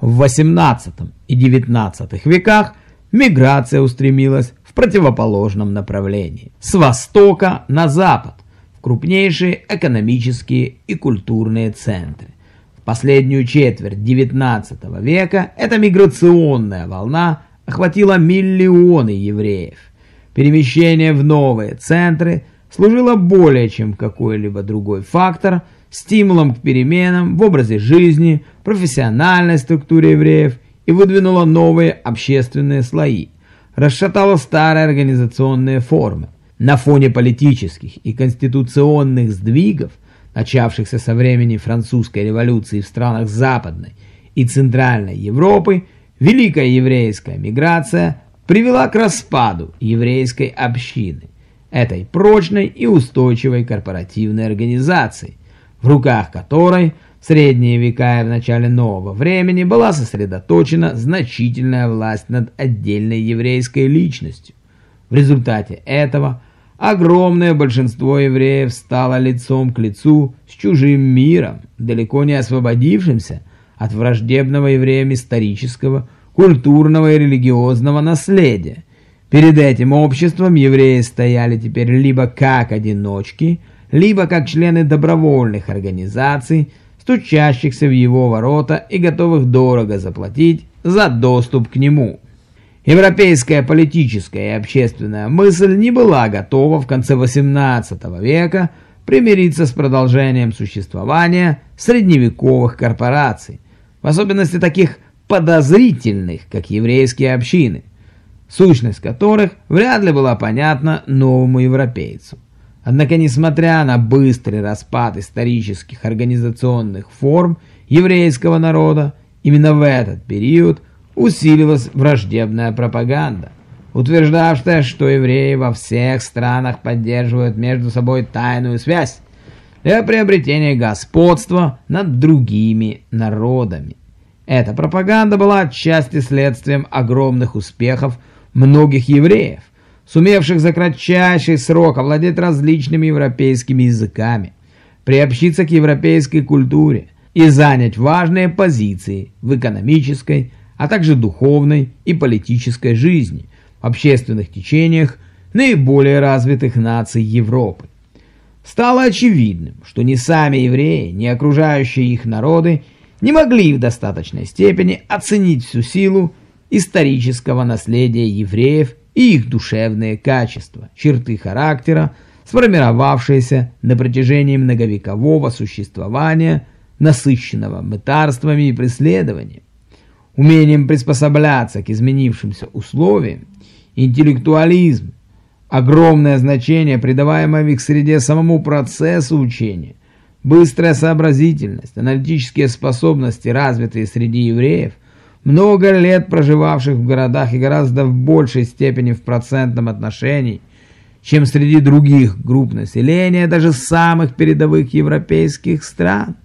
В XVIII и XIX веках миграция устремилась в противоположном направлении, с востока на запад, в крупнейшие экономические и культурные центры. В последнюю четверть XIX века эта миграционная волна охватила миллионы евреев. Перемещение в новые центры служило более чем какой-либо другой фактор стимулом к переменам в образе жизни, профессиональной структуре евреев и выдвинуло новые общественные слои, расшатало старые организационные формы. На фоне политических и конституционных сдвигов, начавшихся со времени французской революции в странах Западной и Центральной Европы, Великая еврейская миграция привела к распаду еврейской общины, этой прочной и устойчивой корпоративной организации, в руках которой в средние века и в начале нового времени была сосредоточена значительная власть над отдельной еврейской личностью. В результате этого огромное большинство евреев стало лицом к лицу с чужим миром, далеко не освободившимся от враждебного евреям исторического, культурного и религиозного наследия. Перед этим обществом евреи стояли теперь либо как одиночки, либо как члены добровольных организаций, стучащихся в его ворота и готовых дорого заплатить за доступ к нему. Европейская политическая и общественная мысль не была готова в конце XVIII века примириться с продолжением существования средневековых корпораций, в особенности таких подозрительных, как еврейские общины, сущность которых вряд ли была понятна новому европейцу. Однако, несмотря на быстрый распад исторических организационных форм еврейского народа, именно в этот период усилилась враждебная пропаганда, утверждавшая, что евреи во всех странах поддерживают между собой тайную связь для приобретения господства над другими народами. Эта пропаганда была отчасти следствием огромных успехов многих евреев, сумевших за кратчайший срок овладеть различными европейскими языками, приобщиться к европейской культуре и занять важные позиции в экономической, а также духовной и политической жизни, в общественных течениях наиболее развитых наций Европы. Стало очевидным, что ни сами евреи, ни окружающие их народы не могли в достаточной степени оценить всю силу исторического наследия евреев и их душевные качества, черты характера, сформировавшиеся на протяжении многовекового существования, насыщенного мытарствами и преследованием. Умением приспосабляться к изменившимся условиям, интеллектуализм, огромное значение, придаваемое в их среде самому процессу учения, быстрая сообразительность, аналитические способности, развитые среди евреев, много лет проживавших в городах и гораздо в большей степени в процентном отношении, чем среди других групп населения, даже самых передовых европейских стран.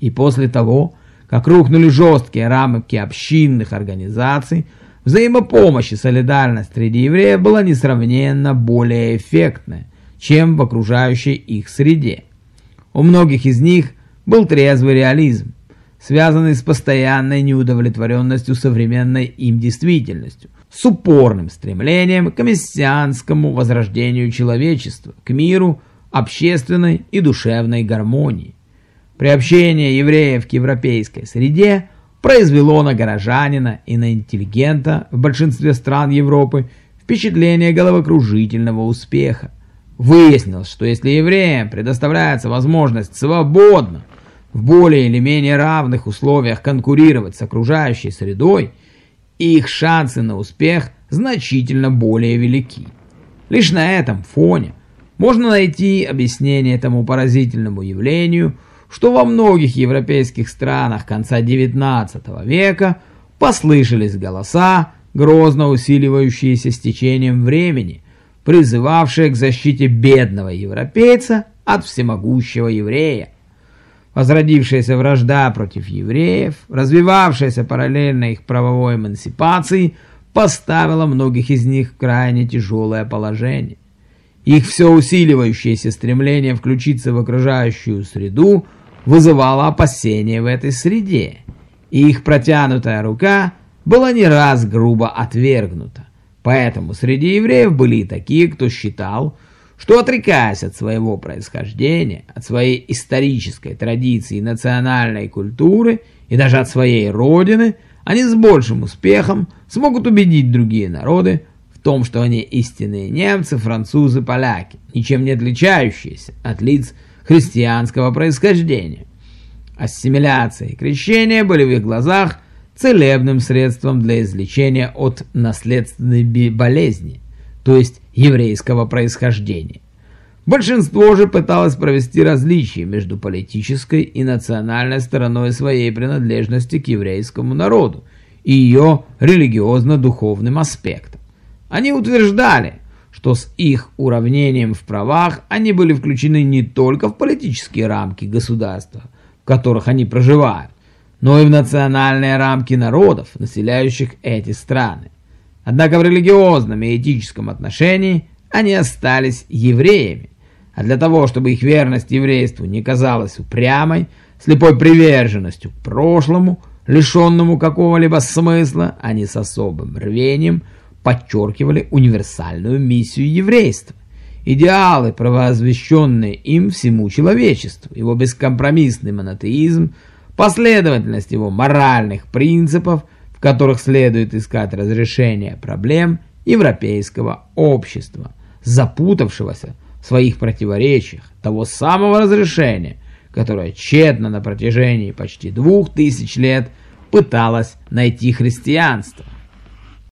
И после того, как рухнули жесткие рамки общинных организаций, взаимопомощь и солидарность среди евреев была несравненно более эффектная, чем в окружающей их среде. У многих из них был трезвый реализм, связанный с постоянной неудовлетворенностью современной им действительностью, с упорным стремлением к мессианскому возрождению человечества, к миру, общественной и душевной гармонии. Приобщение евреев к европейской среде произвело на горожанина и на интеллигента в большинстве стран Европы впечатление головокружительного успеха. Выяснилось, что если евреям предоставляется возможность свободно, в более или менее равных условиях конкурировать с окружающей средой, их шансы на успех значительно более велики. Лишь на этом фоне можно найти объяснение этому поразительному явлению – что во многих европейских странах конца XIX века послышались голоса, грозно усиливающиеся с течением времени, призывавшие к защите бедного европейца от всемогущего еврея. Возродившаяся вражда против евреев, развивавшаяся параллельно их правовой эмансипации, поставила многих из них в крайне тяжелое положение. Их все усиливающееся стремление включиться в окружающую среду – вызывало опасения в этой среде. и их протянутая рука была не раз грубо отвергнута. Поэтому среди евреев были такие, кто считал, что отрекаясь от своего происхождения, от своей исторической традиции, национальной культуры и даже от своей родины, они с большим успехом смогут убедить другие народы в том, что они истинные немцы, французы, поляки, ничем не отличающиеся от лиц христианского происхождения. Ассимиляция и крещение были в их глазах целебным средством для излечения от наследственной болезни, то есть еврейского происхождения. Большинство же пыталось провести различие между политической и национальной стороной своей принадлежности к еврейскому народу и ее религиозно-духовным аспектом. Они утверждали, что с их уравнением в правах они были включены не только в политические рамки государства, в которых они проживают, но и в национальные рамки народов, населяющих эти страны. Однако в религиозном и этическом отношении они остались евреями, а для того, чтобы их верность еврейству не казалась упрямой, слепой приверженностью к прошлому, лишенному какого-либо смысла, они с особым рвением подчеркивали универсальную миссию еврейства. Идеалы, провозвещенные им всему человечеству, его бескомпромиссный монотеизм, последовательность его моральных принципов – которых следует искать разрешение проблем европейского общества, запутавшегося в своих противоречиях, того самого разрешения, которое тщетно на протяжении почти двух тысяч лет пыталось найти христианство.